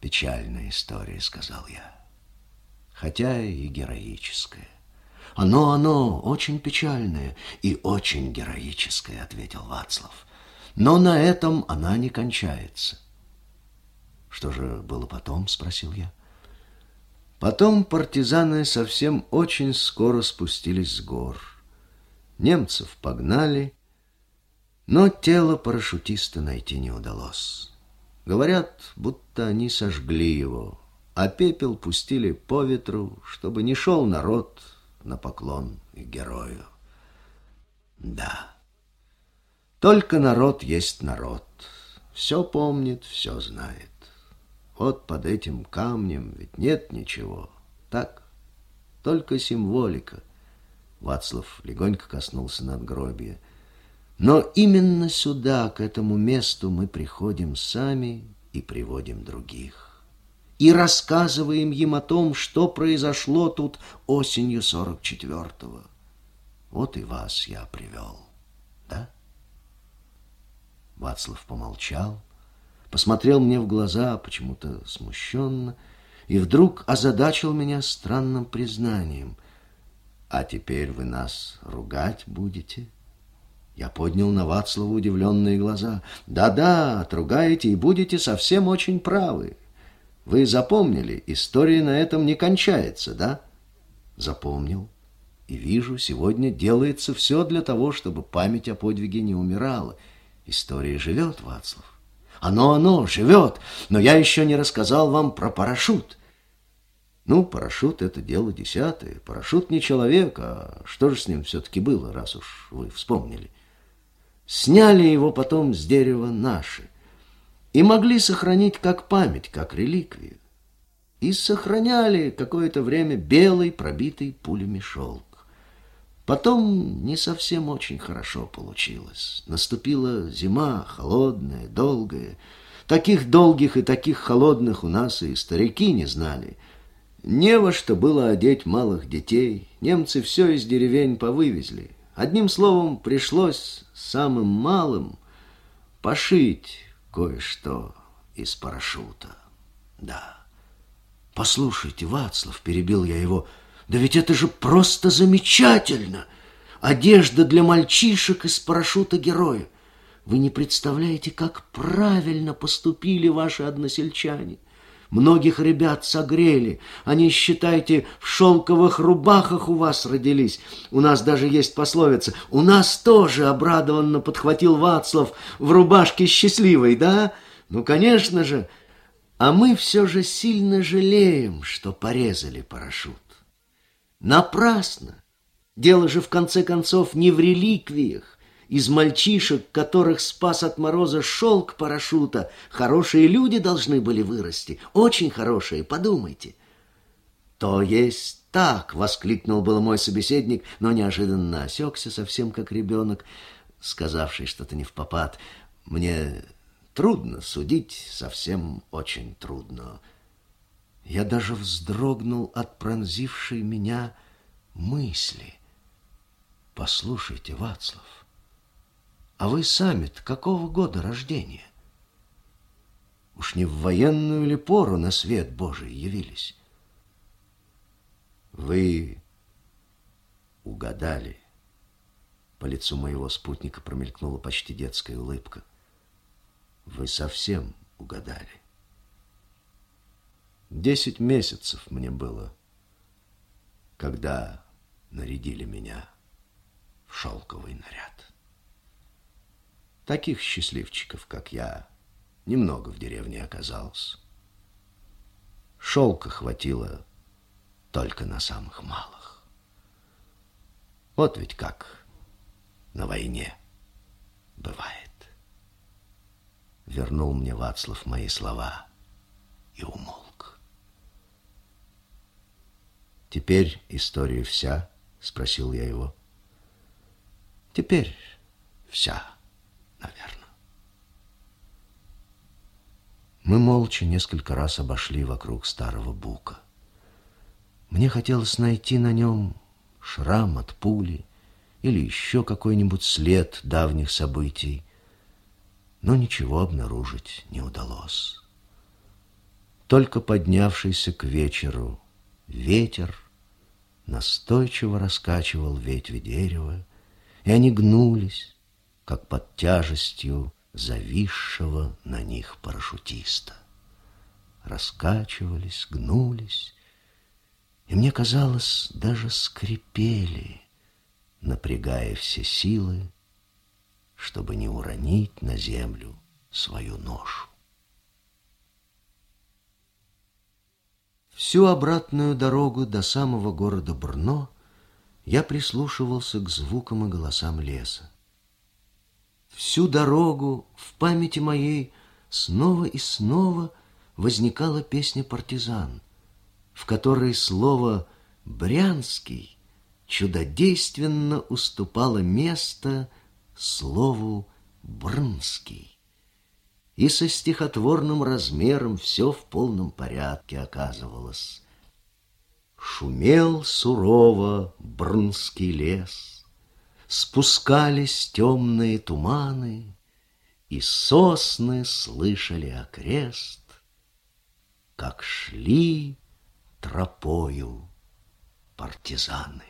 Печальная история, сказал я. Хотя и героическая. Оно, оно, очень печальное и очень героическое, ответил Вацлав. Но на этом она не кончается. Что же было потом, спросил я. Потом партизаны совсем очень скоро спустились с гор. Немцев погнали, но тело парашютиста найти не удалось. Говорят, будто они сожгли его, а пепел пустили по ветру, чтобы не шел народ на поклон и герою. Да, только народ есть народ, все помнит, все знает. Вот под этим камнем ведь нет ничего. Так, только символика. Вацлав легонько коснулся надгробия. Но именно сюда, к этому месту, мы приходим сами и приводим других. И рассказываем им о том, что произошло тут осенью сорок четвертого. Вот и вас я привел, да? Вацлав помолчал, посмотрел мне в глаза почему-то смущенно и вдруг озадачил меня странным признанием. «А теперь вы нас ругать будете?» Я поднял на Вацлава удивленные глаза. «Да-да, отругаете и будете совсем очень правы. Вы запомнили, история на этом не кончается, да?» «Запомнил. И вижу, сегодня делается все для того, чтобы память о подвиге не умирала. История живет, Вацлав. Оно, оно, живет. Но я еще не рассказал вам про парашют. Ну, парашют — это дело десятое. Парашют не человек, а что же с ним все-таки было, раз уж вы вспомнили? Сняли его потом с дерева наши и могли сохранить как память, как реликвию. И сохраняли какое-то время белый, пробитый пулями шелк. Потом не совсем очень хорошо получилось. Наступила зима, холодная, долгая. Таких долгих и таких холодных у нас и старики не знали. Не во что было одеть малых детей. Немцы все из деревень повывезли. Одним словом, пришлось самым малым пошить кое-что из парашюта. Да. Послушайте, Вацлав, перебил я его, — да ведь это же просто замечательно! Одежда для мальчишек из парашюта героя. Вы не представляете, как правильно поступили ваши односельчане. Многих ребят согрели. Они, считайте, в шелковых рубахах у вас родились. У нас даже есть пословица. У нас тоже обрадованно подхватил Вацлав в рубашке счастливой, да? Ну, конечно же. А мы все же сильно жалеем, что порезали парашют. Напрасно. Дело же, в конце концов, не в реликвиях. Из мальчишек, которых спас от мороза шелк парашюта, хорошие люди должны были вырасти. Очень хорошие, подумайте. То есть так, воскликнул был мой собеседник, но неожиданно осекся, совсем как ребенок, сказавший что-то не в попад. Мне трудно судить, совсем очень трудно. Я даже вздрогнул от пронзившей меня мысли. Послушайте, Вацлав, а вы сами какого года рождения? Уж не в военную ли пору на свет Божий явились? Вы угадали. По лицу моего спутника промелькнула почти детская улыбка. Вы совсем угадали. Десять месяцев мне было, когда нарядили меня в шелковый наряд. Таких счастливчиков, как я, немного в деревне оказалось. Шелка хватило только на самых малых. Вот ведь как на войне бывает. Вернул мне Вацлав мои слова и умолк. Теперь история вся? Спросил я его. Теперь вся, наверное. Мы молча несколько раз обошли вокруг старого бука. Мне хотелось найти на нем шрам от пули или еще какой-нибудь след давних событий, но ничего обнаружить не удалось. только поднявшийся к вечеру ветер настойчиво раскачивал ветви дерева, и они гнулись, как под тяжестью зависшего на них парашютиста. Раскачивались, гнулись, и мне казалось, даже скрипели, напрягая все силы, чтобы не уронить на землю свою ношу. Всю обратную дорогу до самого города Брно я прислушивался к звукам и голосам леса. Всю дорогу в памяти моей снова и снова возникала песня «Партизан», в которой слово «брянский» чудодейственно уступало место слову «брнский». И со стихотворным размером все в полном порядке оказывалось. Шумел сурово брнский лес, Спускались темные туманы, И сосны слышали окрест, Как шли тропою партизаны.